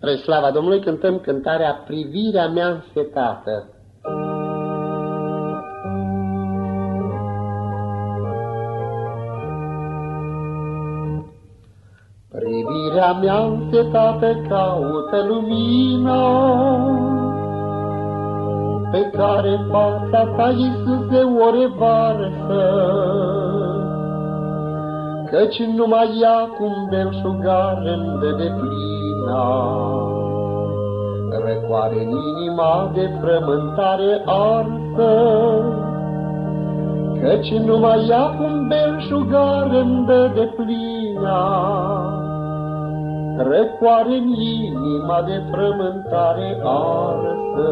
Spre slava Domnului cântăm cântarea Privirea mea însetată. Privirea mea însetată caută lumina, Pe care fața ta, Iisuse, o revarsă, Căci numai ea cum belșugar îmi dă de plina. Răcoare în inima de frământare arsă, Căci numai ea cum belșugar îmi dă de plina. Răcoare în inima de frământare arsă.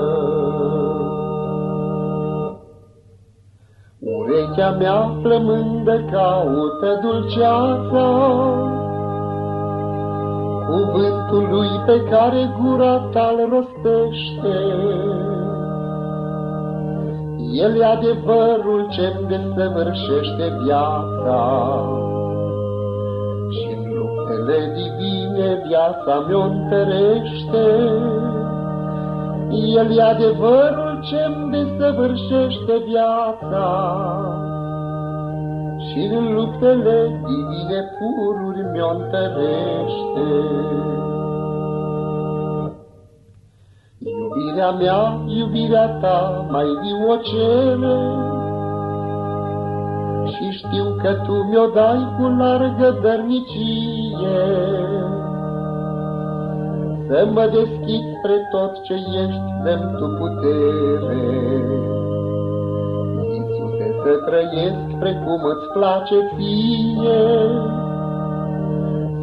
Urechea mea flămândă caută dulceața, Cuvântul lui pe care gura ta-l rostește. El e adevărul ce-mi desăvârșește viața, și în luptele divine viața mi-o întărește. El e adevărul ce-mi desăvârșește viața și în luptele divine pururi mi-o întărește. Iubirea mea, iubirea ta, mai viu o cere, și știu că tu mi-o dai cu largă dărnicie. Să mă deschid spre tot ce ești, dăm tu putere. Iisuse, să trăiesc precum îți place ție.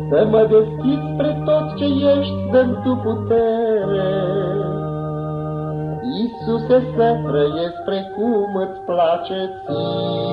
Să mă deschid spre tot ce ești, dăm tu putere. Iisuse, să trăiesc precum îți place ție.